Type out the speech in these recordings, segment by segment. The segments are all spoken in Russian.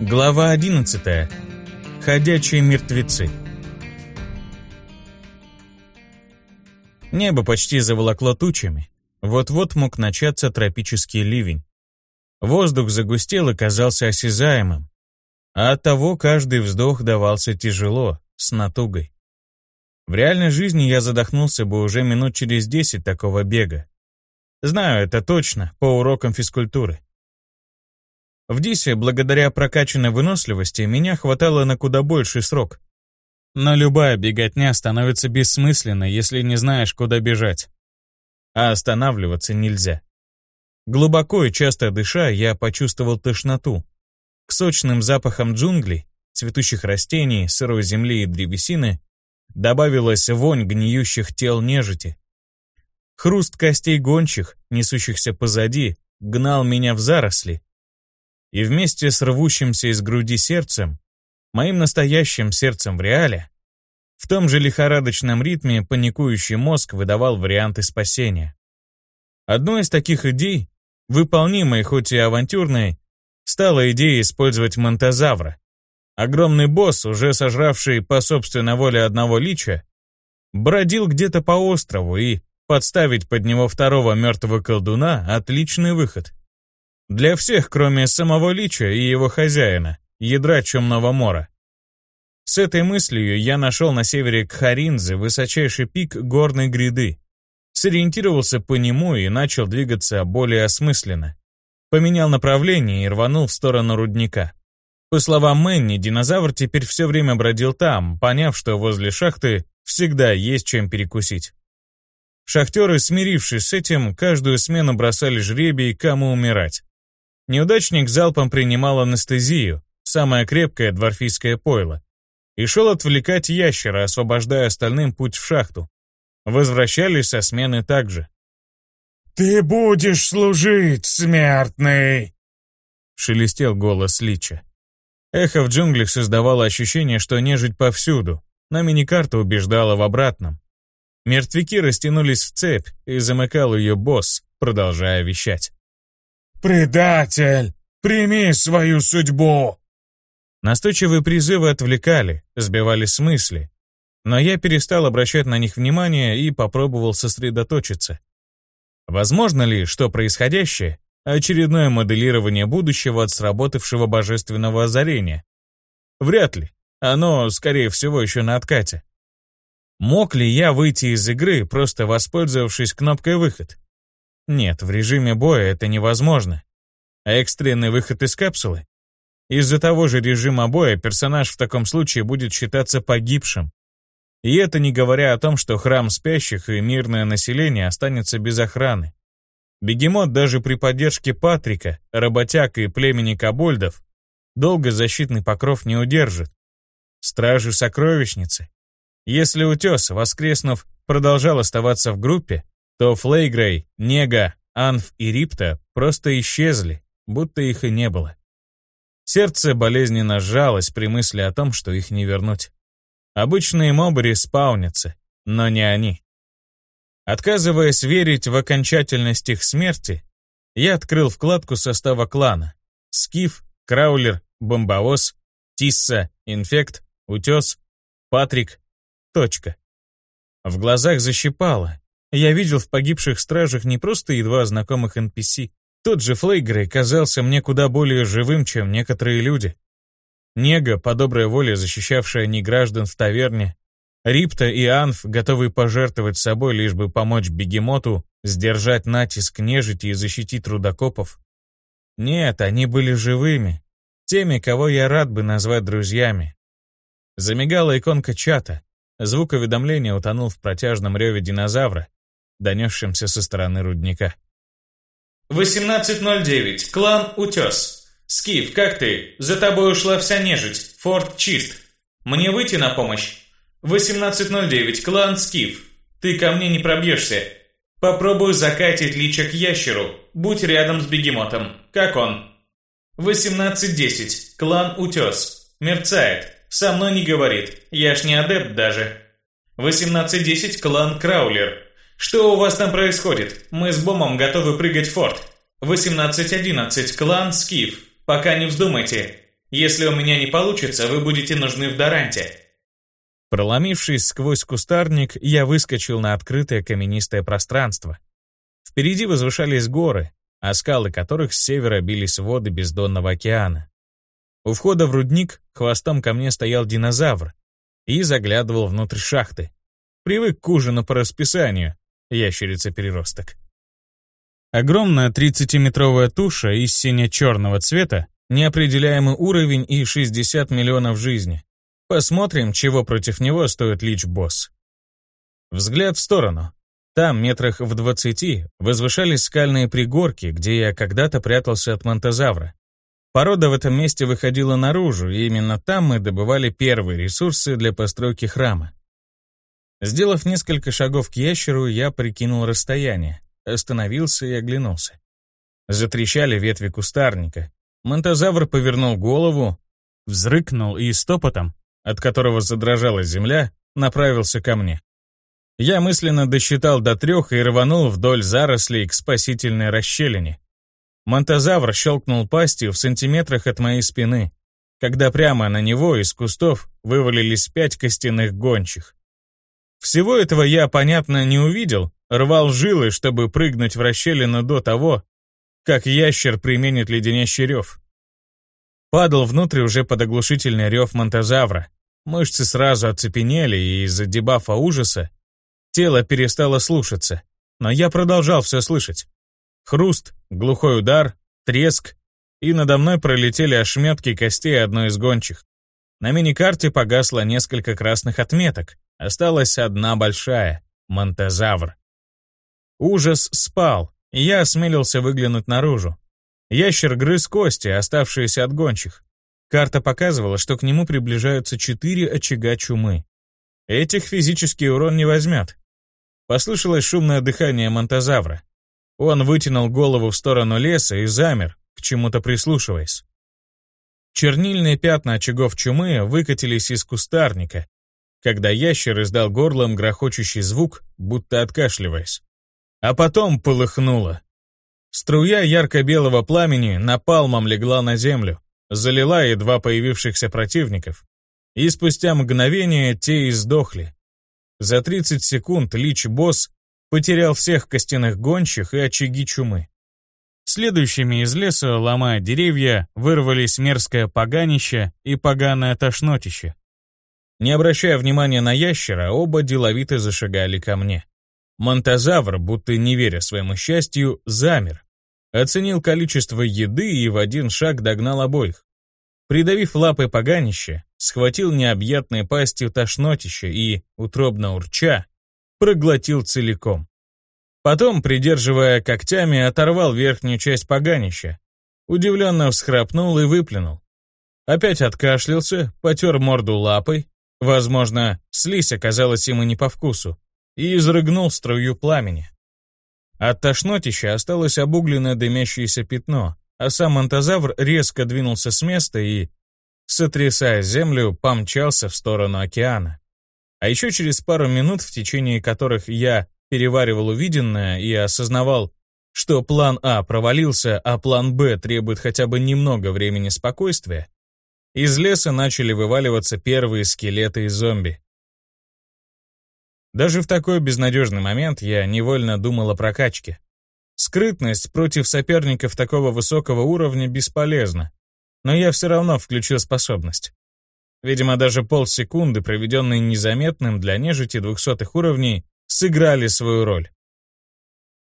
Глава 11. Ходячие мертвецы. Небо почти заволокло тучами. Вот-вот мог начаться тропический ливень. Воздух загустел и казался осязаемым. А оттого каждый вздох давался тяжело, с натугой. В реальной жизни я задохнулся бы уже минут через десять такого бега. Знаю это точно, по урокам физкультуры. В Дисе, благодаря прокачанной выносливости, меня хватало на куда больший срок. Но любая беготня становится бессмысленной, если не знаешь, куда бежать. А останавливаться нельзя. Глубоко и часто дыша, я почувствовал тошноту. К сочным запахам джунглей, цветущих растений, сырой земли и древесины добавилась вонь гниющих тел нежити. Хруст костей гончих, несущихся позади, гнал меня в заросли, и вместе с рвущимся из груди сердцем, моим настоящим сердцем в реале, в том же лихорадочном ритме паникующий мозг выдавал варианты спасения. Одной из таких идей, выполнимой хоть и авантюрной, стала идея использовать монтозавра. Огромный босс, уже сожравший по собственной воле одного лича, бродил где-то по острову и подставить под него второго мертвого колдуна — отличный выход. Для всех, кроме самого Лича и его хозяина, ядра Чумного Мора. С этой мыслью я нашел на севере Кхаринзы высочайший пик горной гряды, сориентировался по нему и начал двигаться более осмысленно. Поменял направление и рванул в сторону рудника. По словам Мэнни, динозавр теперь все время бродил там, поняв, что возле шахты всегда есть чем перекусить. Шахтеры, смирившись с этим, каждую смену бросали жребий, кому умирать. Неудачник залпом принимал анестезию, самое крепкое дворфийское пойло, и шел отвлекать ящера, освобождая остальным путь в шахту. Возвращались со смены также. «Ты будешь служить, смертный!» Шелестел голос Лича. Эхо в джунглях создавало ощущение, что нежить повсюду, но миникарта убеждала в обратном. Мертвяки растянулись в цепь, и замыкал ее босс, продолжая вещать. «Предатель! Прими свою судьбу!» Настойчивые призывы отвлекали, сбивали с мысли. Но я перестал обращать на них внимание и попробовал сосредоточиться. Возможно ли, что происходящее — очередное моделирование будущего от сработавшего божественного озарения? Вряд ли. Оно, скорее всего, еще на откате. Мог ли я выйти из игры, просто воспользовавшись кнопкой «Выход»? Нет, в режиме боя это невозможно. А экстренный выход из капсулы? Из-за того же режима боя персонаж в таком случае будет считаться погибшим. И это не говоря о том, что храм спящих и мирное население останется без охраны. Бегемот даже при поддержке Патрика, работяг и племени кобольдов долго защитный покров не удержит. Стражи сокровищницы. Если утес, воскреснув, продолжал оставаться в группе, то Флейгрей, Нега, Анф и Рипта просто исчезли, будто их и не было. Сердце болезненно сжалось при мысли о том, что их не вернуть. Обычные мобри спаунятся, но не они. Отказываясь верить в окончательность их смерти, я открыл вкладку состава клана. Скиф, Краулер, Бомбовоз, Тисса, Инфект, Утес, Патрик, точка. В глазах защипало, я видел в погибших стражах не просто едва знакомых NPC. Тот же Флейгрей казался мне куда более живым, чем некоторые люди. Нега, по доброй воле защищавшая неграждан в таверне, Рипта и Анф, готовые пожертвовать собой, лишь бы помочь бегемоту, сдержать натиск нежити и защитить рудокопов. Нет, они были живыми, теми, кого я рад бы назвать друзьями. Замигала иконка чата, звук уведомления утонул в протяжном реве динозавра, донесшимся со стороны рудника. 18.09. Клан Утес. Скиф, как ты? За тобой ушла вся нежить. Форт чист. Мне выйти на помощь? 18.09. Клан Скиф. Ты ко мне не пробьешься. Попробую закатить лича к ящеру. Будь рядом с бегемотом. Как он? 18.10. Клан Утес. Мерцает. Со мной не говорит. Я ж не адепт даже. 18.10. Клан Краулер. «Что у вас там происходит? Мы с Бомом готовы прыгать в форт. 18.11. Клан Скиф. Пока не вздумайте. Если у меня не получится, вы будете нужны в Даранте. Проломившись сквозь кустарник, я выскочил на открытое каменистое пространство. Впереди возвышались горы, о скалы которых с севера бились воды бездонного океана. У входа в рудник хвостом ко мне стоял динозавр и заглядывал внутрь шахты. Привык к ужину по расписанию, ящерица-переросток. Огромная 30-метровая туша из сине-черного цвета, неопределяемый уровень и 60 миллионов жизней. Посмотрим, чего против него стоит Лич-босс. Взгляд в сторону. Там, метрах в двадцати, возвышались скальные пригорки, где я когда-то прятался от монтозавра. Порода в этом месте выходила наружу, и именно там мы добывали первые ресурсы для постройки храма. Сделав несколько шагов к ящеру, я прикинул расстояние, остановился и оглянулся. Затрещали ветви кустарника. Монтозавр повернул голову, взрыкнул и стопотом, от которого задрожала земля, направился ко мне. Я мысленно досчитал до трех и рванул вдоль зарослей к спасительной расщелине. Монтозавр щелкнул пастью в сантиметрах от моей спины, когда прямо на него из кустов вывалились пять костяных гончих. Всего этого я, понятно, не увидел, рвал жилы, чтобы прыгнуть в расщелину до того, как ящер применит леденящий рев. Падал внутрь уже под оглушительный рев монтозавра. Мышцы сразу оцепенели, и из-за дебафа ужаса Тело перестало слушаться, но я продолжал все слышать. Хруст, глухой удар, треск, и надо мной пролетели ошметки костей одной из гончих. На миникарте погасло несколько красных отметок, осталась одна большая — монтозавр. Ужас спал, и я осмелился выглянуть наружу. Ящер грыз кости, оставшиеся от гончих. Карта показывала, что к нему приближаются четыре очага чумы. Этих физический урон не возьмет, Послышалось шумное дыхание монтозавра. Он вытянул голову в сторону леса и замер, к чему-то прислушиваясь. Чернильные пятна очагов чумы выкатились из кустарника, когда ящер издал горлом грохочущий звук, будто откашливаясь. А потом полыхнуло. Струя ярко-белого пламени напалмом легла на землю, залила едва появившихся противников, и спустя мгновение те издохли, за 30 секунд Лич-босс потерял всех костяных гончих и очаги чумы. Следующими из леса, ломая деревья, вырвались мерзкое поганище и поганое тошнотище. Не обращая внимания на ящера, оба деловито зашагали ко мне. Монтозавр, будто не веря своему счастью, замер. Оценил количество еды и в один шаг догнал обоих. Придавив лапой поганище, схватил необъятной пастью тошнотище и, утробно урча, проглотил целиком. Потом, придерживая когтями, оторвал верхнюю часть поганища, удивленно всхрапнул и выплюнул. Опять откашлялся, потер морду лапой, возможно, слизь оказалась ему не по вкусу, и изрыгнул струю пламени. От тошнотища осталось обугленное дымящееся пятно, а сам антозавр резко двинулся с места и, сотрясая землю, помчался в сторону океана. А еще через пару минут, в течение которых я переваривал увиденное и осознавал, что план А провалился, а план Б требует хотя бы немного времени спокойствия, из леса начали вываливаться первые скелеты и зомби. Даже в такой безнадежный момент я невольно думал о прокачке. Скрытность против соперников такого высокого уровня бесполезна, но я все равно включил способность. Видимо, даже полсекунды, проведенные незаметным для нежити двухсотых уровней, сыграли свою роль.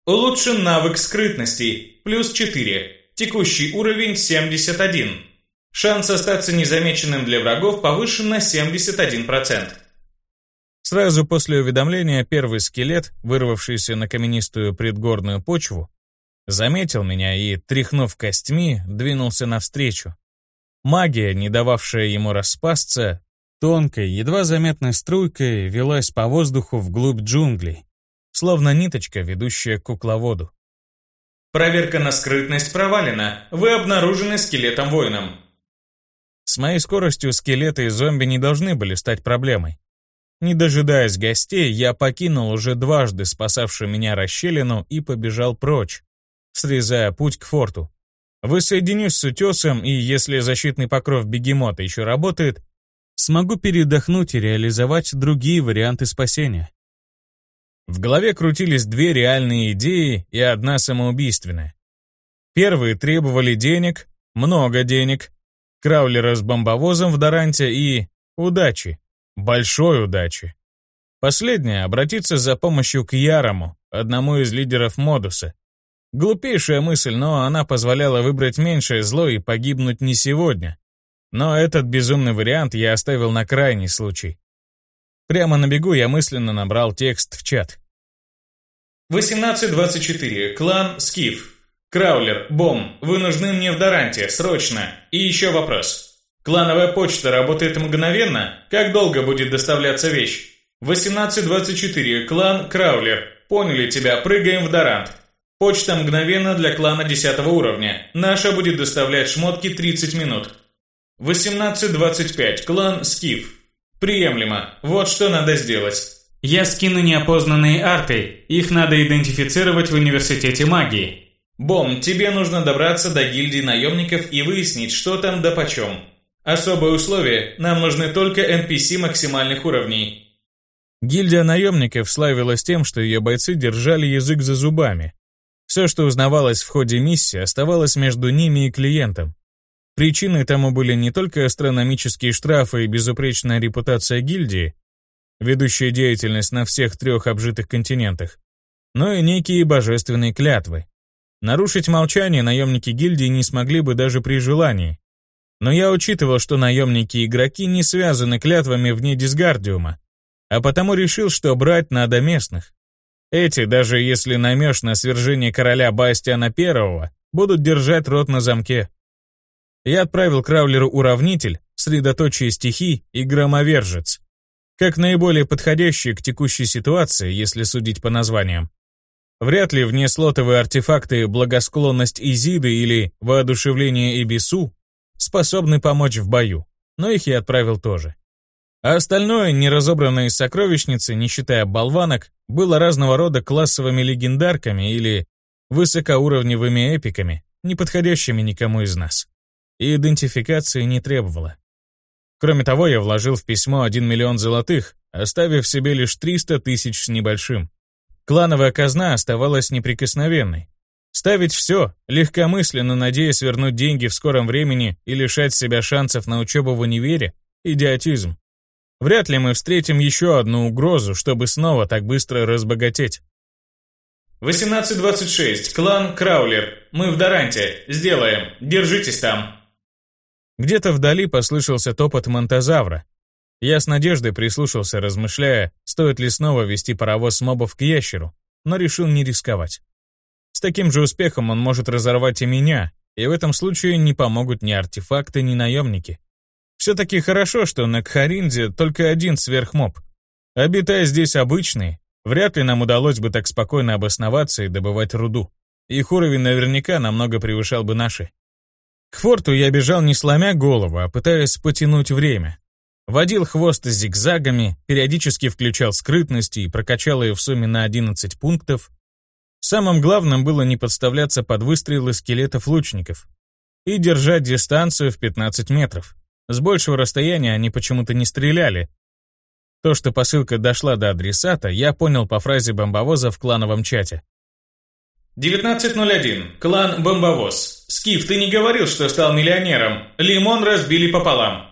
Улучшен навык скрытности, плюс 4, текущий уровень 71. Шанс остаться незамеченным для врагов повышен на 71%. Сразу после уведомления первый скелет, вырвавшийся на каменистую предгорную почву, заметил меня и, тряхнув костьми, двинулся навстречу. Магия, не дававшая ему распасться, тонкой, едва заметной струйкой велась по воздуху вглубь джунглей, словно ниточка, ведущая к кукловоду. Проверка на скрытность провалена. Вы обнаружены скелетом-воином. С моей скоростью скелеты и зомби не должны были стать проблемой. Не дожидаясь гостей, я покинул уже дважды спасавшую меня расщелину и побежал прочь, срезая путь к форту. Воссоединюсь с утесом, и если защитный покров бегемота еще работает, смогу передохнуть и реализовать другие варианты спасения. В голове крутились две реальные идеи и одна самоубийственная. Первые требовали денег, много денег, краулера с бомбовозом в Доранте и удачи, большой удачи. Последняя — обратиться за помощью к Ярому, одному из лидеров Модуса. Глупейшая мысль, но она позволяла выбрать меньшее зло и погибнуть не сегодня. Но этот безумный вариант я оставил на крайний случай. Прямо на бегу я мысленно набрал текст в чат. 1824. Клан Скиф. Краулер, Бом, вы нужны мне в Доранте, срочно. И еще вопрос. Клановая почта работает мгновенно? Как долго будет доставляться вещь? 1824. Клан Краулер. Поняли тебя, прыгаем в Дорант. Почта мгновенно для клана 10 уровня. Наша будет доставлять шмотки 30 минут. 18.25. Клан Скиф. Приемлемо. Вот что надо сделать. Я скину неопознанные арты. Их надо идентифицировать в университете магии. Бом, тебе нужно добраться до гильдии наемников и выяснить, что там да почем. Особое условие – нам нужны только NPC максимальных уровней. Гильдия наемников славилась тем, что ее бойцы держали язык за зубами. Все, что узнавалось в ходе миссии, оставалось между ними и клиентом. Причиной тому были не только астрономические штрафы и безупречная репутация гильдии, ведущая деятельность на всех трех обжитых континентах, но и некие божественные клятвы. Нарушить молчание наемники гильдии не смогли бы даже при желании. Но я учитывал, что наемники-игроки не связаны клятвами вне дисгардиума, а потому решил, что брать надо местных. Эти, даже если намешь на свержение короля Бастиана Первого, будут держать рот на замке. Я отправил Краулеру уравнитель, средоточие стихий и громовержец, как наиболее подходящие к текущей ситуации, если судить по названиям. Вряд ли внеслотовые артефакты «Благосклонность Изиды» или «Воодушевление Эбису» способны помочь в бою, но их я отправил тоже. А остальное, неразобранное из сокровищницы, не считая болванок, было разного рода классовыми легендарками или высокоуровневыми эпиками, не подходящими никому из нас и идентификации не требовала. Кроме того, я вложил в письмо 1 миллион золотых, оставив себе лишь 300 тысяч с небольшим. Клановая казна оставалась неприкосновенной. Ставить все, легкомысленно надеясь вернуть деньги в скором времени и лишать себя шансов на учебу в универе – идиотизм. Вряд ли мы встретим еще одну угрозу, чтобы снова так быстро разбогатеть. 1826. Клан Краулер. Мы в Доранте. Сделаем. Держитесь там. Где-то вдали послышался топот монтозавра. Я с надеждой прислушался, размышляя, стоит ли снова вести паровоз мобов к ящеру, но решил не рисковать. С таким же успехом он может разорвать и меня, и в этом случае не помогут ни артефакты, ни наемники. Все-таки хорошо, что на Кхаринде только один сверхмоб. Обитая здесь обычный, вряд ли нам удалось бы так спокойно обосноваться и добывать руду. Их уровень наверняка намного превышал бы наши. К форту я бежал не сломя голову, а пытаясь потянуть время. Водил хвост зигзагами, периодически включал скрытность и прокачал ее в сумме на 11 пунктов. Самым главным было не подставляться под выстрелы скелетов лучников и держать дистанцию в 15 метров. С большего расстояния они почему-то не стреляли. То, что посылка дошла до адресата, я понял по фразе бомбовоза в клановом чате. 1901. Клан Бомбовоз. Скиф, ты не говорил, что стал миллионером. Лимон разбили пополам.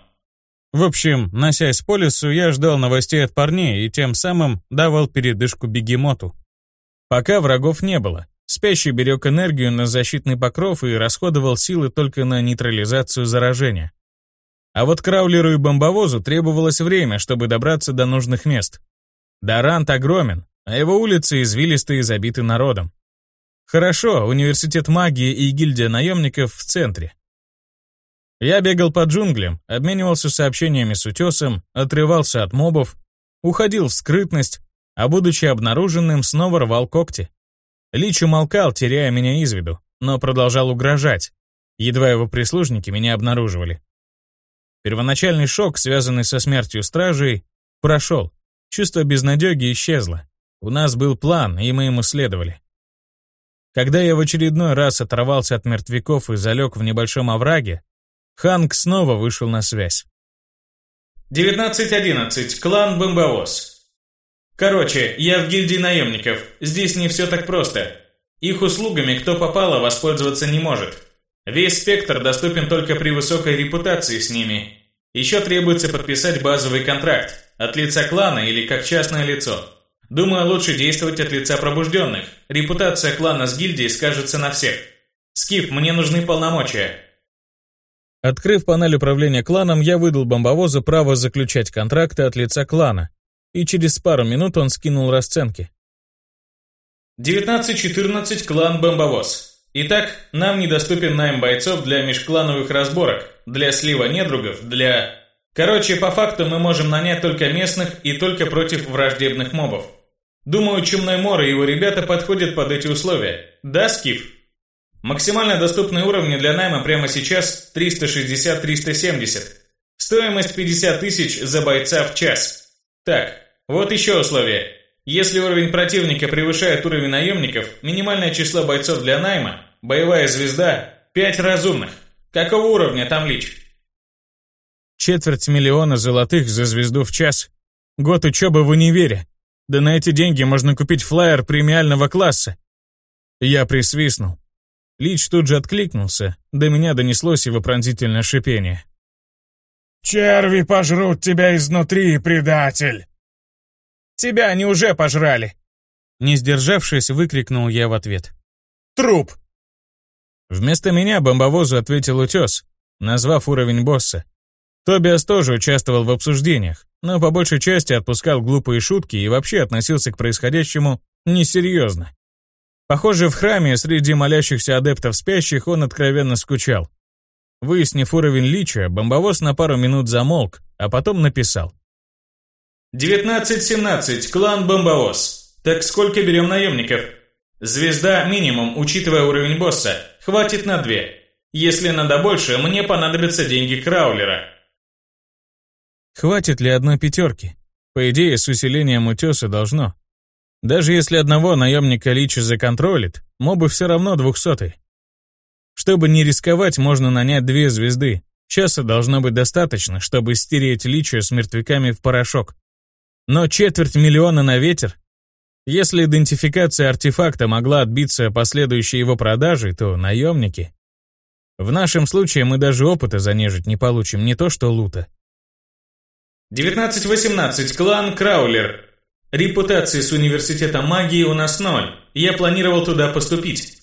В общем, носясь по лесу, я ждал новостей от парней и тем самым давал передышку бегемоту. Пока врагов не было. Спящий берег энергию на защитный покров и расходовал силы только на нейтрализацию заражения. А вот краулеру и бомбовозу требовалось время, чтобы добраться до нужных мест. Дарант огромен, а его улицы извилисты и забиты народом. Хорошо, университет магии и гильдия наемников в центре. Я бегал по джунглям, обменивался сообщениями с утесом, отрывался от мобов, уходил в скрытность, а будучи обнаруженным, снова рвал когти. Лич умолкал, теряя меня из виду, но продолжал угрожать. Едва его прислужники меня обнаруживали. Первоначальный шок, связанный со смертью стражей, прошел. Чувство безнадеги исчезло. У нас был план, и мы ему следовали. Когда я в очередной раз оторвался от мертвяков и залег в небольшом овраге, Ханк снова вышел на связь. 19.11. Клан Бомбовоз. Короче, я в гильдии наемников. Здесь не все так просто. Их услугами кто попало воспользоваться не может. Весь спектр доступен только при высокой репутации с ними. Еще требуется подписать базовый контракт от лица клана или как частное лицо. Думаю, лучше действовать от лица пробужденных. Репутация клана с гильдией скажется на всех. Скиф, мне нужны полномочия. Открыв панель управления кланом, я выдал бомбовозу право заключать контракты от лица клана, и через пару минут он скинул расценки. 19.14 клан Бомбовоз. Итак, нам недоступен найм бойцов для межклановых разборок, для слива недругов, для... Короче, по факту мы можем нанять только местных и только против враждебных мобов. Думаю, Чумной Мор и его ребята подходят под эти условия. Да, Скиф? Максимально доступные уровни для найма прямо сейчас 360-370. Стоимость 50 тысяч за бойца в час. Так, вот еще условие. Если уровень противника превышает уровень наемников, минимальное число бойцов для найма, боевая звезда, 5 разумных. Какого уровня там лич? Четверть миллиона золотых за звезду в час. Год учебы в универе. Да на эти деньги можно купить флайер премиального класса. Я присвистнул. Лич тут же откликнулся, до меня донеслось его пронзительное шипение. «Черви пожрут тебя изнутри, предатель!» «Тебя они уже пожрали!» Не сдержавшись, выкрикнул я в ответ. «Труп!» Вместо меня бомбовозу ответил утес, назвав уровень босса. Тобиас тоже участвовал в обсуждениях, но по большей части отпускал глупые шутки и вообще относился к происходящему несерьезно. Похоже, в храме среди молящихся адептов спящих он откровенно скучал. Выяснив уровень лича, бомбовоз на пару минут замолк, а потом написал. 19-17, клан Бомбовоз. Так сколько берем наемников? Звезда минимум, учитывая уровень босса. Хватит на две. Если надо больше, мне понадобятся деньги Краулера. Хватит ли одной пятерки? По идее, с усилением утеса должно. Даже если одного наемника Лича законтролит, мобы все равно двухсотый. Чтобы не рисковать, можно нанять две звезды. Часа должно быть достаточно, чтобы стереть Лича с мертвяками в порошок. Но четверть миллиона на ветер? Если идентификация артефакта могла отбиться последующей его продажей, то наемники... В нашем случае мы даже опыта занежить не получим, не то что лута. 19-18, клан Краулер. Репутации с университетом магии у нас ноль. Я планировал туда поступить.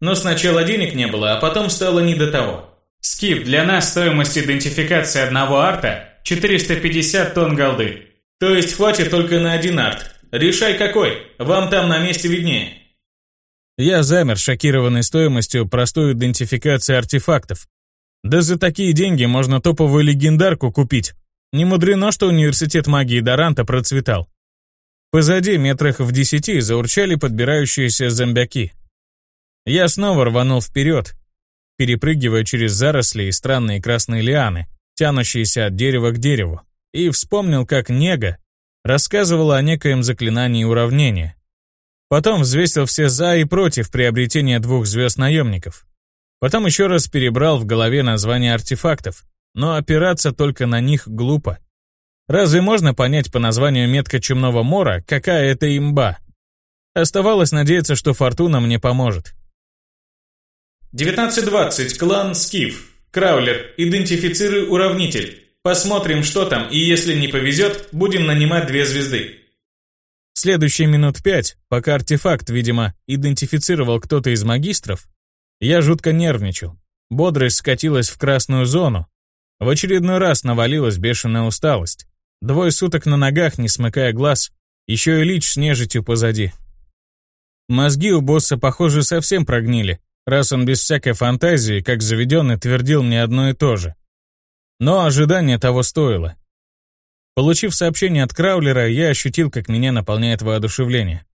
Но сначала денег не было, а потом стало не до того. Скип, для нас стоимость идентификации одного арта 450 тонн голды. То есть хватит только на один арт. Решай какой, вам там на месте виднее. Я замер, шокированный стоимостью простой идентификации артефактов. Да за такие деньги можно топовую легендарку купить. Не мудрено, что университет магии Доранта процветал. Позади, метрах в десяти, заурчали подбирающиеся зомбяки. Я снова рванул вперед, перепрыгивая через заросли и странные красные лианы, тянущиеся от дерева к дереву, и вспомнил, как Нега рассказывала о некоем заклинании уравнения. Потом взвесил все «за» и «против» приобретения двух звезд наемников. Потом еще раз перебрал в голове названия артефактов, но опираться только на них глупо. Разве можно понять по названию метка Чумного Мора, какая это имба? Оставалось надеяться, что Фортуна мне поможет. 19.20. Клан Скиф. Краулер. Идентифицируй уравнитель. Посмотрим, что там, и если не повезет, будем нанимать две звезды. Следующие минут пять, пока артефакт, видимо, идентифицировал кто-то из магистров, я жутко нервничал. Бодрость скатилась в красную зону. В очередной раз навалилась бешеная усталость. Двое суток на ногах, не смыкая глаз. Еще и лич с нежитью позади. Мозги у босса, похоже, совсем прогнили, раз он без всякой фантазии, как заведенный, твердил мне одно и то же. Но ожидание того стоило. Получив сообщение от Краулера, я ощутил, как меня наполняет воодушевление.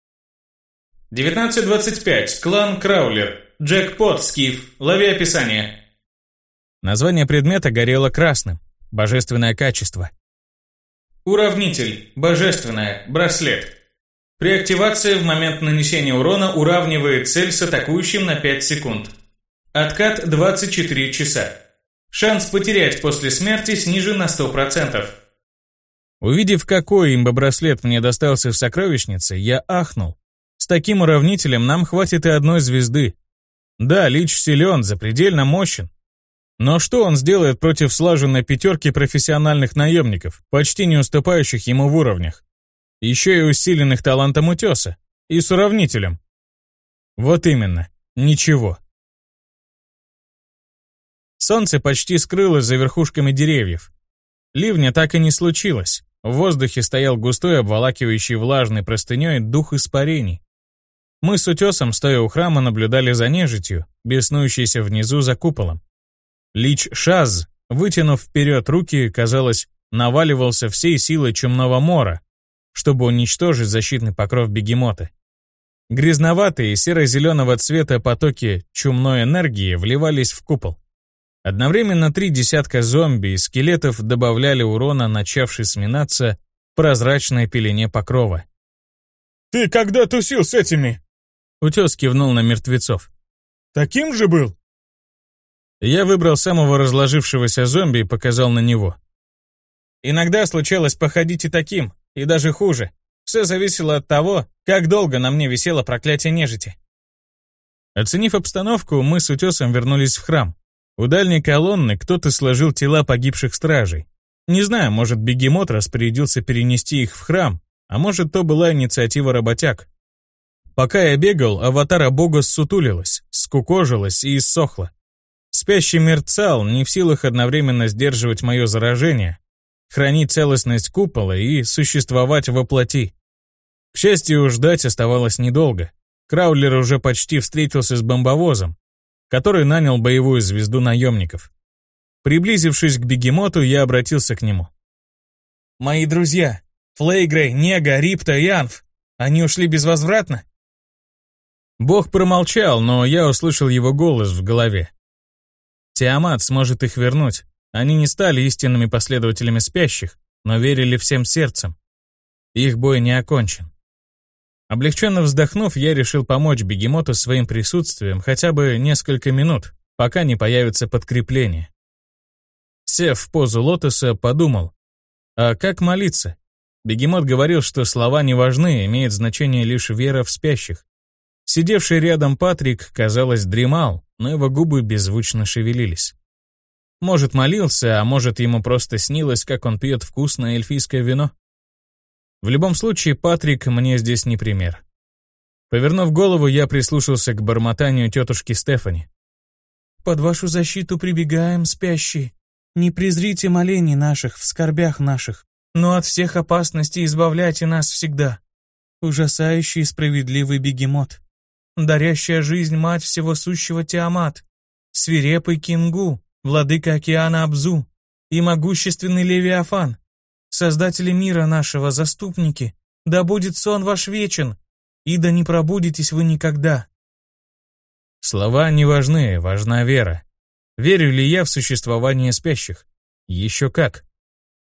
19.25. Клан Краулер. Джекпот, Скиф. Лови описание. Название предмета горело красным. Божественное качество. Уравнитель. Божественное. Браслет. При активации в момент нанесения урона уравнивает цель с атакующим на 5 секунд. Откат 24 часа. Шанс потерять после смерти снижен на 100%. Увидев, какой имбо-браслет мне достался в сокровищнице, я ахнул. С таким уравнителем нам хватит и одной звезды. Да, Лич силен, запредельно мощен. Но что он сделает против слаженной пятерки профессиональных наемников, почти не уступающих ему в уровнях? Еще и усиленных талантом утеса. И с уравнителем. Вот именно. Ничего. Солнце почти скрылось за верхушками деревьев. Ливня так и не случилось. В воздухе стоял густой, обволакивающий влажной простыней дух испарений. Мы с утесом, стоя у храма, наблюдали за нежитью, беснующейся внизу за куполом. Лич Шаз, вытянув вперед руки, казалось, наваливался всей силой чумного мора, чтобы уничтожить защитный покров бегемота. Грязноватые серо-зеленого цвета потоки чумной энергии вливались в купол. Одновременно три десятка зомби и скелетов добавляли урона, начавшей сминаться прозрачной пелене покрова. «Ты когда тусил с этими?» Утес кивнул на мертвецов. «Таким же был?» Я выбрал самого разложившегося зомби и показал на него. Иногда случалось походить и таким, и даже хуже. Все зависело от того, как долго на мне висело проклятие нежити. Оценив обстановку, мы с утесом вернулись в храм. У дальней колонны кто-то сложил тела погибших стражей. Не знаю, может, бегемот распорядился перенести их в храм, а может, то была инициатива работяг. Пока я бегал, аватара бога ссутулилась, скукожилась и иссохла. Спящий мерцал, не в силах одновременно сдерживать мое заражение, хранить целостность купола и существовать во плоти. К счастью, ждать оставалось недолго. Краулер уже почти встретился с бомбовозом, который нанял боевую звезду наемников. Приблизившись к бегемоту, я обратился к нему. «Мои друзья, Флейгрей, Нега, Рипта и Анф, они ушли безвозвратно?» Бог промолчал, но я услышал его голос в голове. Тиамат сможет их вернуть. Они не стали истинными последователями спящих, но верили всем сердцем. Их бой не окончен. Облегченно вздохнув, я решил помочь бегемоту своим присутствием хотя бы несколько минут, пока не появится подкрепление. Сев в позу лотоса, подумал, а как молиться? Бегемот говорил, что слова не важны, имеет значение лишь вера в спящих. Сидевший рядом Патрик, казалось, дремал, но его губы беззвучно шевелились. Может, молился, а может, ему просто снилось, как он пьет вкусное эльфийское вино. В любом случае, Патрик мне здесь не пример. Повернув голову, я прислушался к бормотанию тетушки Стефани. «Под вашу защиту прибегаем, спящие. Не презрите молений наших в скорбях наших, но от всех опасностей избавляйте нас всегда. Ужасающий и справедливый бегемот, дарящая жизнь мать всего сущего Тиамат, свирепый Кингу, владыка океана Абзу и могущественный Левиафан, Создатели мира нашего, заступники, да будет сон ваш вечен, и да не пробудитесь вы никогда. Слова не важны, важна вера. Верю ли я в существование спящих? Еще как.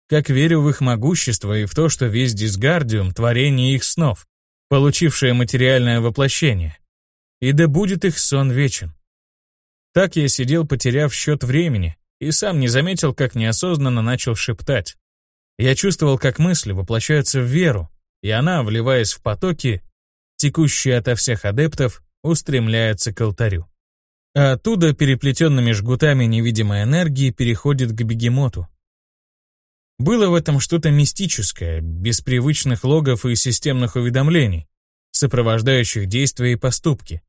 Как верю в их могущество и в то, что весь дисгардиум — творение их снов, получившее материальное воплощение. И да будет их сон вечен. Так я сидел, потеряв счет времени, и сам не заметил, как неосознанно начал шептать. Я чувствовал, как мысли воплощаются в веру, и она, вливаясь в потоки, текущие ото всех адептов, устремляется к алтарю. А оттуда переплетенными жгутами невидимой энергии переходит к бегемоту. Было в этом что-то мистическое, без привычных логов и системных уведомлений, сопровождающих действия и поступки.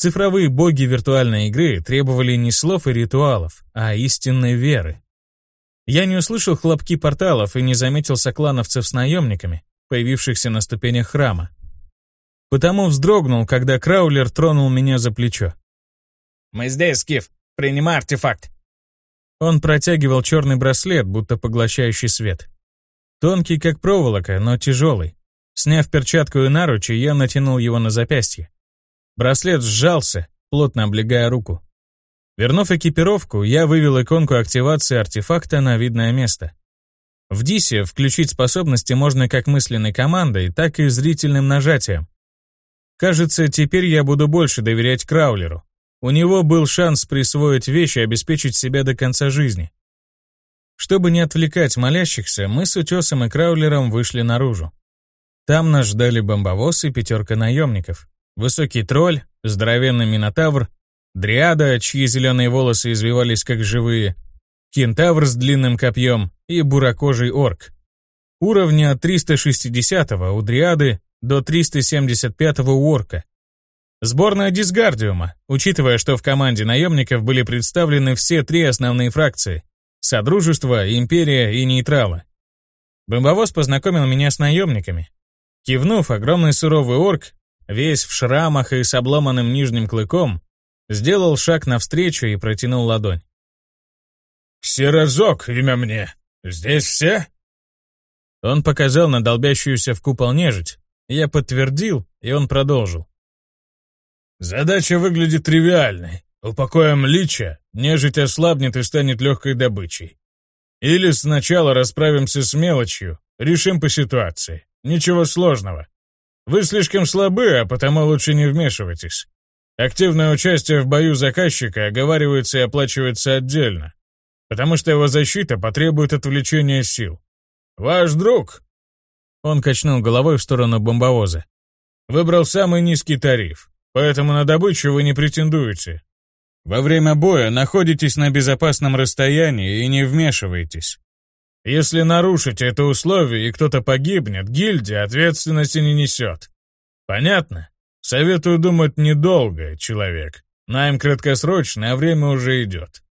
Цифровые боги виртуальной игры требовали не слов и ритуалов, а истинной веры. Я не услышал хлопки порталов и не заметил соклановцев с наемниками, появившихся на ступенях храма. Потому вздрогнул, когда Краулер тронул меня за плечо. «Мы здесь, Скиф. Принимай артефакт». Он протягивал черный браслет, будто поглощающий свет. Тонкий, как проволока, но тяжелый. Сняв перчатку и наручи, я натянул его на запястье. Браслет сжался, плотно облегая руку. Вернув экипировку, я вывел иконку активации артефакта на видное место. В Дисе включить способности можно как мысленной командой, так и зрительным нажатием. Кажется, теперь я буду больше доверять Краулеру. У него был шанс присвоить вещи и обеспечить себя до конца жизни. Чтобы не отвлекать молящихся, мы с Утесом и Краулером вышли наружу. Там нас ждали бомбовоз и пятерка наемников. Высокий тролль, здоровенный минотавр, дриада, чьи зеленые волосы извивались как живые, кентавр с длинным копьем и буракожий орк. Уровня 360 у дриады до 375 у орка. Сборная дисгардиума, учитывая, что в команде наемников были представлены все три основные фракции — Содружество, Империя и Нейтрала. Бомбовоз познакомил меня с наемниками. Кивнув, огромный суровый орк, весь в шрамах и с обломанным нижним клыком, сделал шаг навстречу и протянул ладонь. «Ксерозок, имя мне. Здесь все?» Он показал на долбящуюся в купол нежить. Я подтвердил, и он продолжил. Задача выглядит тривиальной. Упокоим лича, нежить ослабнет и станет легкой добычей. Или сначала расправимся с мелочью, решим по ситуации. Ничего сложного. Вы слишком слабы, а потому лучше не вмешивайтесь. Активное участие в бою заказчика оговаривается и оплачивается отдельно, потому что его защита потребует отвлечения сил. Ваш друг, он качнул головой в сторону бомбовоза, выбрал самый низкий тариф, поэтому на добычу вы не претендуете. Во время боя находитесь на безопасном расстоянии и не вмешиваетесь. Если нарушите это условие и кто-то погибнет, гильдия ответственности не несет. Понятно? Советую думать недолго, человек. Найм краткосрочный, а время уже идет.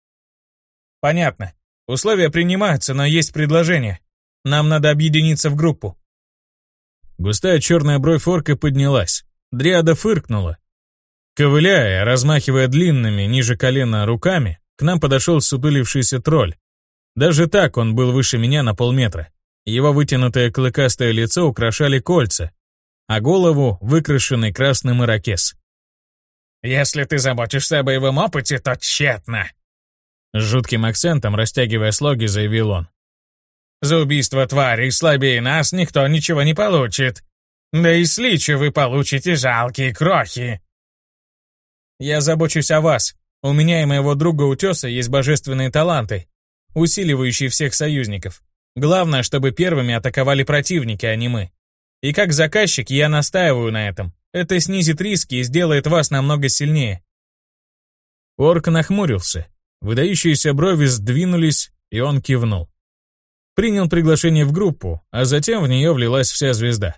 Понятно. Условия принимаются, но есть предложение. Нам надо объединиться в группу. Густая черная бровь орка поднялась. Дриада фыркнула. Ковыляя, размахивая длинными, ниже колена руками, к нам подошел сутулившийся тролль. Даже так он был выше меня на полметра. Его вытянутое клыкастое лицо украшали кольца, а голову — выкрашенный красным ирокез. «Если ты заботишься о боевом опыте, то тщетно!» С жутким акцентом, растягивая слоги, заявил он. «За убийство тварей слабее нас никто ничего не получит. Да и с личи вы получите жалкие крохи!» «Я забочусь о вас. У меня и моего друга Утеса есть божественные таланты, усиливающий всех союзников. Главное, чтобы первыми атаковали противники, а не мы. И как заказчик я настаиваю на этом. Это снизит риски и сделает вас намного сильнее. Орк нахмурился. Выдающиеся брови сдвинулись, и он кивнул. Принял приглашение в группу, а затем в нее влилась вся звезда.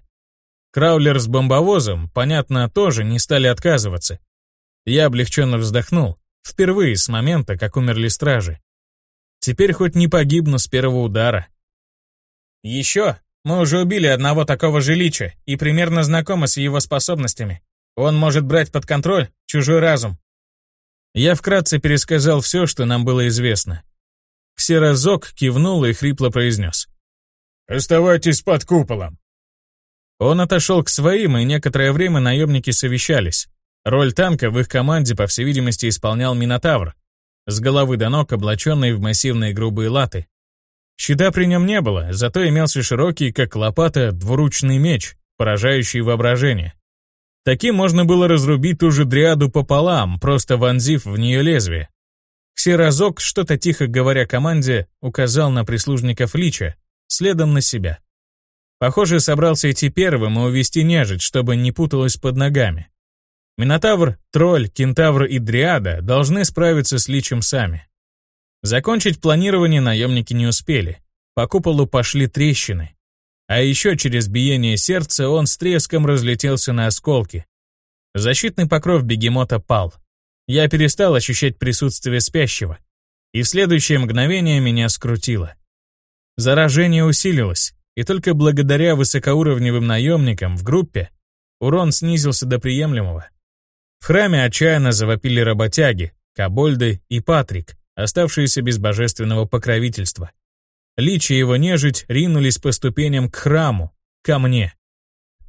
Краулер с бомбовозом, понятно, тоже не стали отказываться. Я облегченно вздохнул, впервые с момента, как умерли стражи. Теперь хоть не погибну с первого удара. Еще мы уже убили одного такого же лича и примерно знакомы с его способностями. Он может брать под контроль чужой разум. Я вкратце пересказал все, что нам было известно. Ксерозок кивнул и хрипло произнес. «Оставайтесь под куполом». Он отошел к своим, и некоторое время наемники совещались. Роль танка в их команде, по всей видимости, исполнял Минотавр, с головы до ног облаченный в массивные грубые латы. Щита при нем не было, зато имелся широкий, как лопата, двуручный меч, поражающий воображение. Таким можно было разрубить ту же дриаду пополам, просто вонзив в нее лезвие. Ксерозок, что-то тихо говоря команде, указал на прислужников Лича, следом на себя. Похоже, собрался идти первым и увести нежить, чтобы не путалась под ногами. Минотавр, тролль, кентавр и дриада должны справиться с личем сами. Закончить планирование наемники не успели. По куполу пошли трещины. А еще через биение сердца он с треском разлетелся на осколки. Защитный покров бегемота пал. Я перестал ощущать присутствие спящего. И в следующее мгновение меня скрутило. Заражение усилилось, и только благодаря высокоуровневым наемникам в группе урон снизился до приемлемого. В храме отчаянно завопили работяги, Кабольды и Патрик, оставшиеся без божественного покровительства. Личи его нежить ринулись по ступеням к храму, ко мне.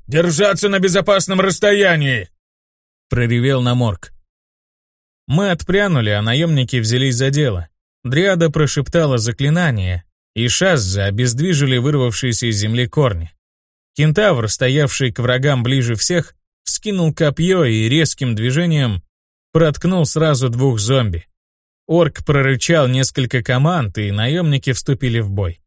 «Держаться на безопасном расстоянии!» проревел Наморк. Мы отпрянули, а наемники взялись за дело. Дриада прошептала заклинание, и Шазза обездвижили вырвавшиеся из земли корни. Кентавр, стоявший к врагам ближе всех, вскинул копье и резким движением проткнул сразу двух зомби. Орк прорычал несколько команд, и наемники вступили в бой.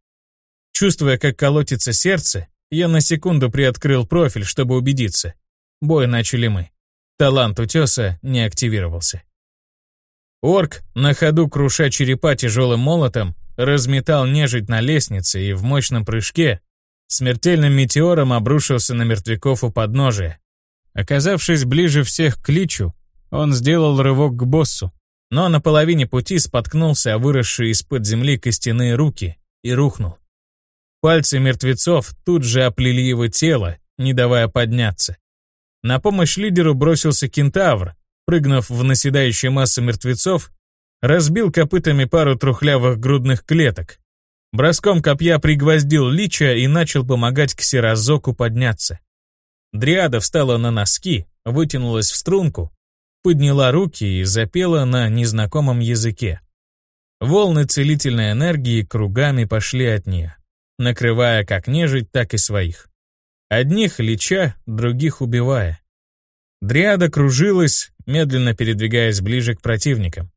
Чувствуя, как колотится сердце, я на секунду приоткрыл профиль, чтобы убедиться. Бой начали мы. Талант утеса не активировался. Орк, на ходу круша черепа тяжелым молотом, разметал нежить на лестнице и в мощном прыжке смертельным метеором обрушился на мертвяков у подножия. Оказавшись ближе всех к Личу, он сделал рывок к боссу, но на половине пути споткнулся о выросшие из-под земли костяные руки и рухнул. Пальцы мертвецов тут же оплели его тело, не давая подняться. На помощь лидеру бросился кентавр, прыгнув в наседающую массу мертвецов, разбил копытами пару трухлявых грудных клеток. Броском копья пригвоздил Лича и начал помогать Ксерозоку подняться. Дриада встала на носки, вытянулась в струнку, подняла руки и запела на незнакомом языке. Волны целительной энергии кругами пошли от нее, накрывая как нежить, так и своих. Одних леча, других убивая. Дриада кружилась, медленно передвигаясь ближе к противникам.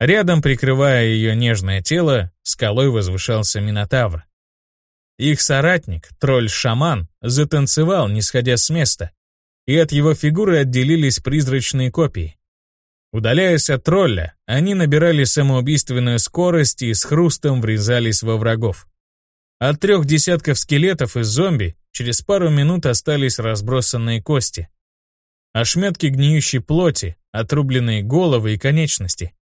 Рядом, прикрывая ее нежное тело, скалой возвышался Минотавр. Их соратник, тролль-шаман, затанцевал, не сходя с места, и от его фигуры отделились призрачные копии. Удаляясь от тролля, они набирали самоубийственную скорость и с хрустом врезались во врагов. От трех десятков скелетов из зомби через пару минут остались разбросанные кости. Ошметки гниющей плоти, отрубленные головы и конечности.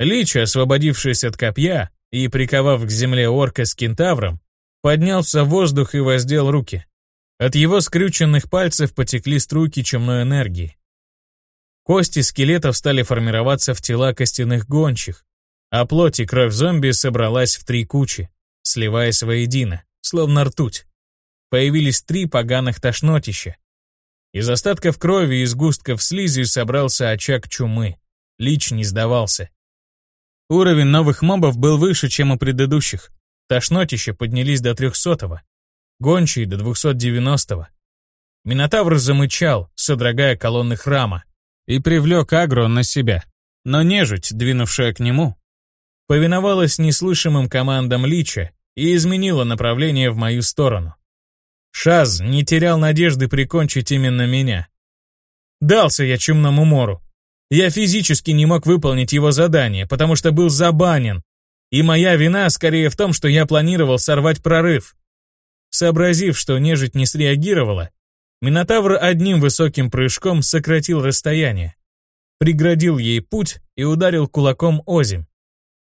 Лич, освободившись от копья и приковав к земле орка с кентавром, поднялся в воздух и воздел руки. От его скрюченных пальцев потекли струйки чумной энергии. Кости скелетов стали формироваться в тела костяных гончих, а плоть и кровь зомби собралась в три кучи, сливаясь воедино, словно ртуть. Появились три поганых тошнотища. Из остатков крови и сгустков слизи собрался очаг чумы. Лич не сдавался. Уровень новых мобов был выше, чем у предыдущих. Тошнотища поднялись до трехсотого гончий до 290-го. Минотавр замычал, содрогая колонны храма, и привлек агро на себя. Но нежить, двинувшая к нему, повиновалась неслышимым командам Лича и изменила направление в мою сторону. Шаз не терял надежды прикончить именно меня. Дался я чумному мору. Я физически не мог выполнить его задание, потому что был забанен, и моя вина скорее в том, что я планировал сорвать прорыв. Сообразив, что нежить не среагировала, Минотавр одним высоким прыжком сократил расстояние, преградил ей путь и ударил кулаком озимь.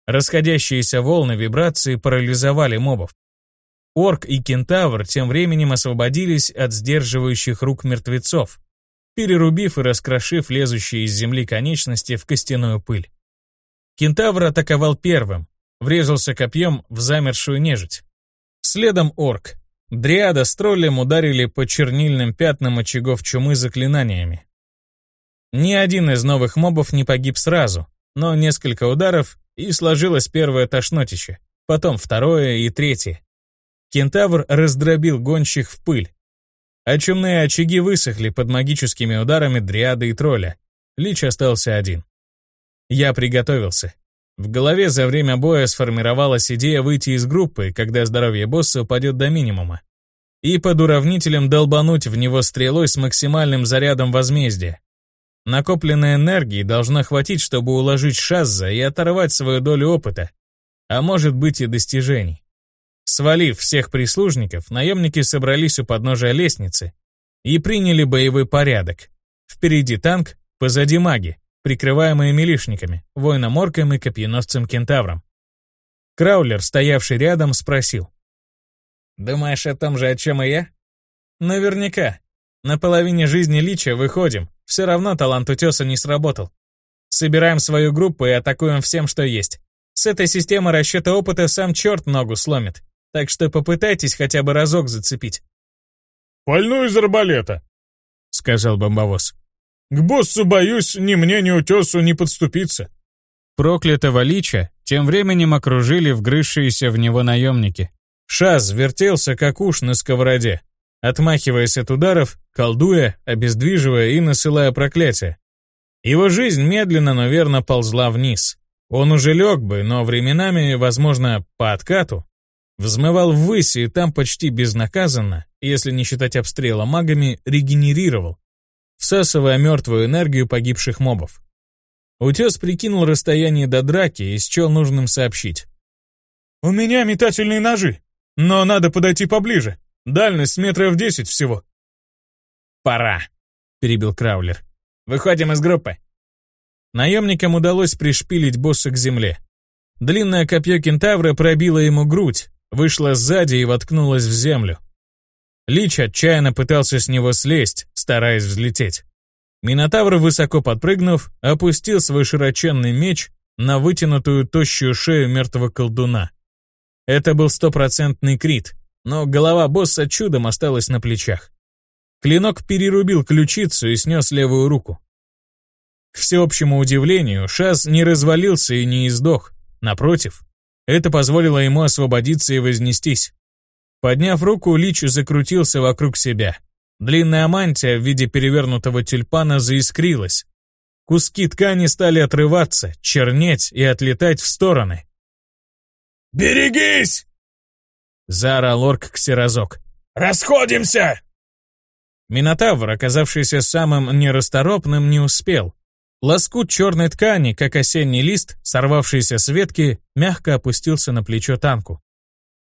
Расходящиеся волны вибрации парализовали мобов. Орк и кентавр тем временем освободились от сдерживающих рук мертвецов, перерубив и раскрошив лезущие из земли конечности в костяную пыль. Кентавр атаковал первым, врезался копьем в замершую нежить. Следом орк, Дриада с троллем ударили по чернильным пятнам очагов чумы заклинаниями. Ни один из новых мобов не погиб сразу, но несколько ударов, и сложилось первое тошнотище, потом второе и третье. Кентавр раздробил гонщих в пыль. А чумные очаги высохли под магическими ударами дриады и тролля. Лич остался один. Я приготовился. В голове за время боя сформировалась идея выйти из группы, когда здоровье босса упадет до минимума, и под уравнителем долбануть в него стрелой с максимальным зарядом возмездия. Накопленной энергии должна хватить, чтобы уложить Шазза и оторвать свою долю опыта, а может быть и достижений. Свалив всех прислужников, наемники собрались у подножия лестницы и приняли боевой порядок. Впереди танк, позади маги, прикрываемые милишниками, воином-орком и копьеносцем-кентавром. Краулер, стоявший рядом, спросил. «Думаешь о том же, о чем и я?» «Наверняка. На половине жизни Лича выходим. Все равно талант утеса не сработал. Собираем свою группу и атакуем всем, что есть. С этой системой расчета опыта сам черт ногу сломит. Так что попытайтесь хотя бы разок зацепить». «Пальну из арбалета», — сказал бомбовоз. К боссу, боюсь, ни мне, ни утесу не подступиться. Проклятого лича тем временем окружили вгрызшиеся в него наемники. Шаз вертелся, как уж на сковороде, отмахиваясь от ударов, колдуя, обездвиживая и насылая проклятия. Его жизнь медленно, но верно ползла вниз. Он уже лег бы, но временами, возможно, по откату, взмывал ввысь и там почти безнаказанно, если не считать обстрела магами, регенерировал, всасывая мертвую энергию погибших мобов. Утес прикинул расстояние до драки и счел нужным сообщить. «У меня метательные ножи, но надо подойти поближе. Дальность метров десять всего». «Пора», — перебил Краулер. «Выходим из группы». Наемникам удалось пришпилить босса к земле. Длинное копье кентавра пробило ему грудь, вышло сзади и воткнулось в землю. Лич отчаянно пытался с него слезть, стараясь взлететь. Минотавр, высоко подпрыгнув, опустил свой широченный меч на вытянутую тощую шею мертвого колдуна. Это был стопроцентный крит, но голова босса чудом осталась на плечах. Клинок перерубил ключицу и снес левую руку. К всеобщему удивлению, Шаз не развалился и не издох. Напротив, это позволило ему освободиться и вознестись. Подняв руку, Лич закрутился вокруг себя. Длинная мантия в виде перевернутого тюльпана заискрилась. Куски ткани стали отрываться, чернеть и отлетать в стороны. «Берегись!» — заорал орк Ксерозок. «Расходимся!» Минотавр, оказавшийся самым нерасторопным, не успел. Лоскут черной ткани, как осенний лист, сорвавшийся с ветки, мягко опустился на плечо танку.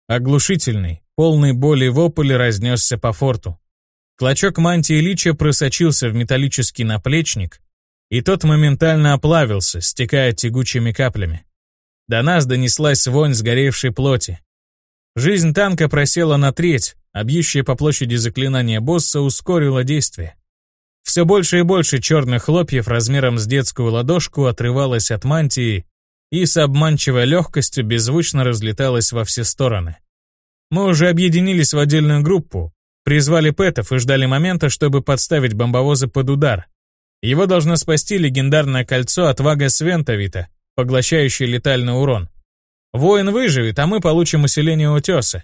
Оглушительный, полный боли вопль разнесся по форту. Клочок мантии Лича просочился в металлический наплечник, и тот моментально оплавился, стекая тягучими каплями. До нас донеслась вонь сгоревшей плоти. Жизнь танка просела на треть, а бьющее по площади заклинание босса ускорило действие. Все больше и больше черных хлопьев размером с детскую ладошку отрывалось от мантии и с обманчивой легкостью беззвучно разлеталось во все стороны. Мы уже объединились в отдельную группу, призвали пэтов и ждали момента, чтобы подставить бомбовозы под удар. Его должно спасти легендарное кольцо отвага Свентовита, поглощающее летальный урон. Воин выживет, а мы получим усиление утеса.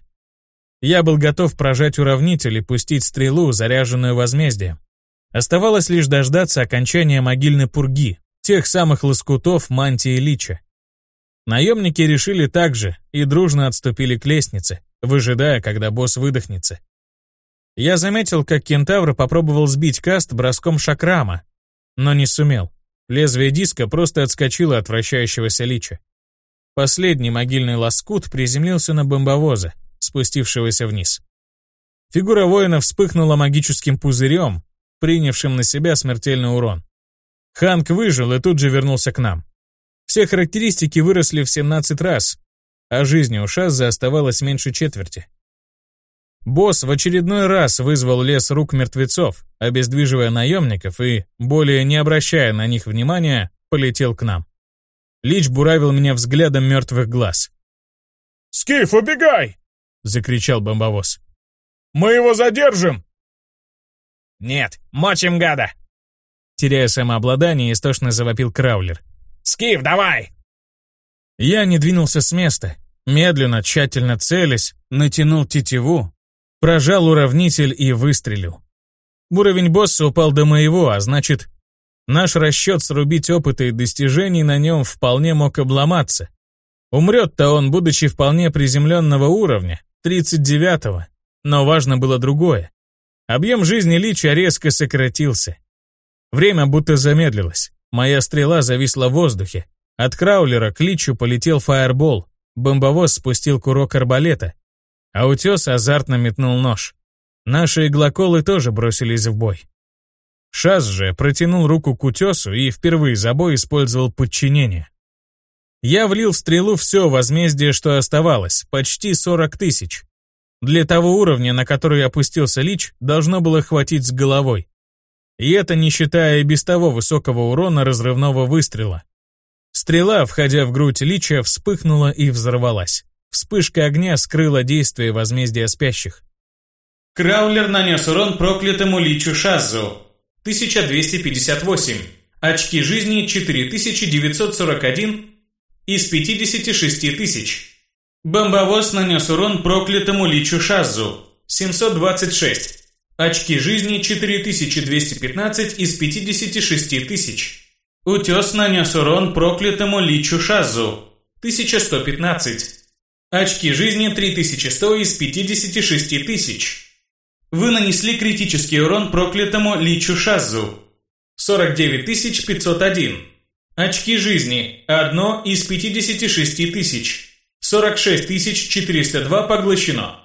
Я был готов прожать уравнитель и пустить стрелу, заряженную возмездием. Оставалось лишь дождаться окончания могильной пурги, тех самых лоскутов мантии лича. Наемники решили так же и дружно отступили к лестнице, выжидая, когда босс выдохнется. Я заметил, как кентавр попробовал сбить каст броском шакрама, но не сумел. Лезвие диска просто отскочило от вращающегося лича. Последний могильный лоскут приземлился на бомбовоза, спустившегося вниз. Фигура воина вспыхнула магическим пузырем, принявшим на себя смертельный урон. Ханк выжил и тут же вернулся к нам. Все характеристики выросли в 17 раз, а жизни у Шазза оставалось меньше четверти. Босс в очередной раз вызвал лес рук мертвецов, обездвиживая наемников и, более не обращая на них внимания, полетел к нам. Лич буравил меня взглядом мертвых глаз. «Скиф, убегай!» — закричал бомбовоз. «Мы его задержим!» «Нет, мочим гада!» Теряя самообладание, истошно завопил Краулер. «Скиф, давай!» Я не двинулся с места. Медленно, тщательно целясь, натянул тетиву, прожал уравнитель и выстрелил. Уровень босса упал до моего, а значит, наш расчет срубить опыта и достижений на нем вполне мог обломаться. Умрет-то он, будучи вполне приземленного уровня, 39-го. Но важно было другое. Объем жизни Лича резко сократился. Время будто замедлилось. Моя стрела зависла в воздухе. От краулера к Личу полетел фаербол. Бомбовоз спустил курок арбалета. А утес азартно метнул нож. Наши иглоколы тоже бросились в бой. Шаз же протянул руку к утесу и впервые за бой использовал подчинение. Я влил в стрелу все возмездие, что оставалось, почти 40 тысяч. Для того уровня, на который опустился Лич, должно было хватить с головой. И это не считая и без того высокого урона разрывного выстрела. Стрела, входя в грудь Лича, вспыхнула и взорвалась. Вспышка огня скрыла действие возмездия спящих. Краулер нанес урон проклятому Личу Шаззу. 1258. Очки жизни 4941. из 56 тысяч. Бомбовоз нанес урон проклятому личу Шазу 726. Очки жизни 4215 из 56 тысяч. Утес нанес урон проклятому личу Шазу 1115. Очки жизни 3100 из 56 тысяч. Вы нанесли критический урон проклятому Личу Шазу. 49501. Очки жизни 1 из 56 тысяч. 46402 поглощено.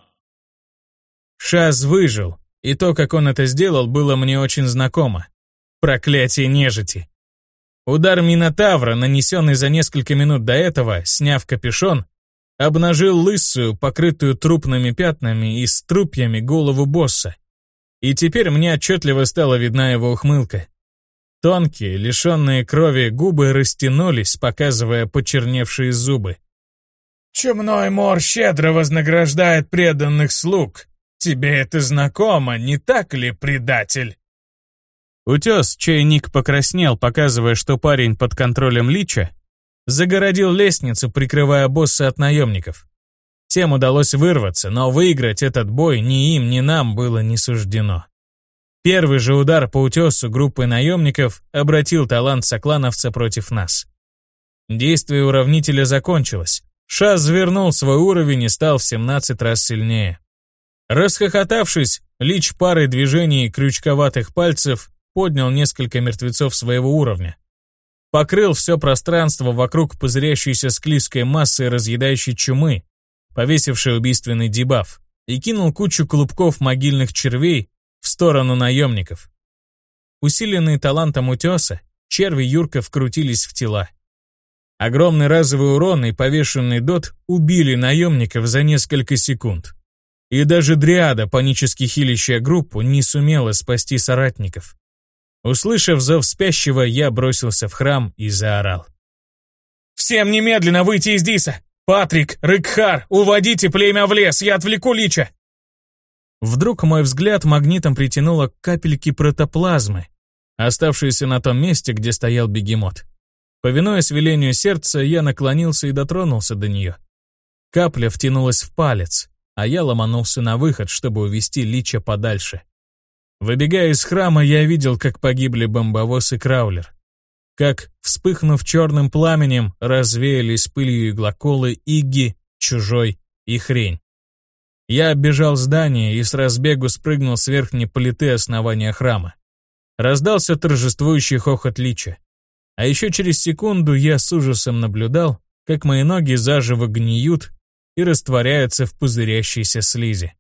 Шаз выжил, и то, как он это сделал, было мне очень знакомо. Проклятие нежити. Удар Минотавра, нанесенный за несколько минут до этого, сняв капюшон, обнажил лысую, покрытую трупными пятнами и струпьями голову босса. И теперь мне отчетливо стала видна его ухмылка. Тонкие, лишенные крови губы растянулись, показывая почерневшие зубы. «Чумной мор щедро вознаграждает преданных слуг. Тебе это знакомо, не так ли, предатель?» Утес, чей ник покраснел, показывая, что парень под контролем Лича, загородил лестницу, прикрывая босса от наемников. Тем удалось вырваться, но выиграть этот бой ни им, ни нам было не суждено. Первый же удар по утесу группы наемников обратил талант соклановца против нас. Действие уравнителя закончилось. Шаз вернул свой уровень и стал в 17 раз сильнее. Расхохотавшись, Лич парой движений крючковатых пальцев поднял несколько мертвецов своего уровня покрыл все пространство вокруг пузырящейся склизкой массы разъедающей чумы, повесившей убийственный дебаф, и кинул кучу клубков могильных червей в сторону наемников. Усиленные талантом утеса, черви Юрка вкрутились в тела. Огромный разовый урон и повешенный дот убили наемников за несколько секунд. И даже Дриада, панически хилящая группу, не сумела спасти соратников. Услышав зов спящего, я бросился в храм и заорал. «Всем немедленно выйти из Диса! Патрик, Рыкхар, уводите племя в лес, я отвлеку Лича!» Вдруг мой взгляд магнитом притянуло капельки протоплазмы, оставшиеся на том месте, где стоял бегемот. Повинуясь велению сердца, я наклонился и дотронулся до нее. Капля втянулась в палец, а я ломанулся на выход, чтобы увести Лича подальше. Выбегая из храма, я видел, как погибли бомбовоз и краулер. Как, вспыхнув черным пламенем, развеялись пылью иглоколы, иги, чужой и хрень. Я оббежал здание и с разбегу спрыгнул с верхней плиты основания храма. Раздался торжествующий хохот лича. А еще через секунду я с ужасом наблюдал, как мои ноги заживо гниют и растворяются в пузырящейся слизи.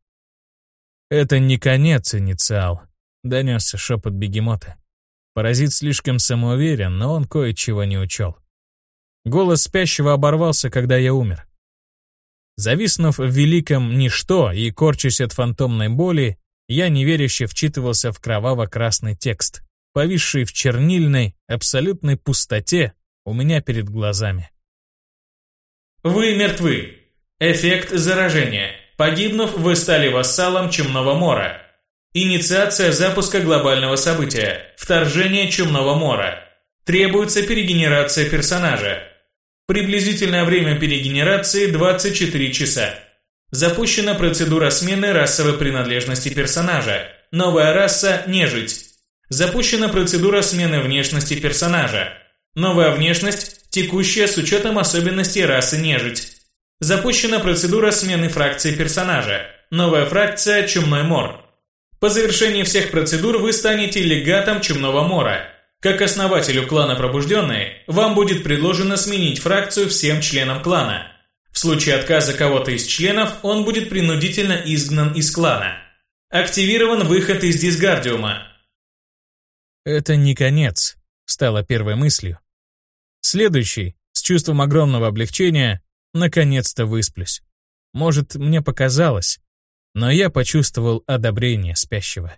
Это не конец, инициал. Донесся шепот бегемота. Паразит слишком самоуверен, но он кое-чего не учел. Голос спящего оборвался, когда я умер. Зависнув в великом ничто и корчась от фантомной боли, я неверяще вчитывался в кроваво-красный текст, повисший в чернильной, абсолютной пустоте у меня перед глазами. Вы мертвы. Эффект заражения. Погибнув, вы стали вассалом Чумного Мора. Инициация запуска глобального события. Вторжение Чумного Мора. Требуется перегенерация персонажа. Приблизительное время перегенерации 24 часа. Запущена процедура смены расовой принадлежности персонажа. Новая раса – нежить. Запущена процедура смены внешности персонажа. Новая внешность – текущая с учетом особенностей расы нежить. Запущена процедура смены фракции персонажа. Новая фракция – Чумной Мор. По завершении всех процедур вы станете легатом Чумного Мора. Как основателю клана Пробужденные, вам будет предложено сменить фракцию всем членам клана. В случае отказа кого-то из членов, он будет принудительно изгнан из клана. Активирован выход из дисгардиума. «Это не конец», — стала первой мыслью. Следующий, с чувством огромного облегчения, наконец-то высплюсь. Может, мне показалось, но я почувствовал одобрение спящего.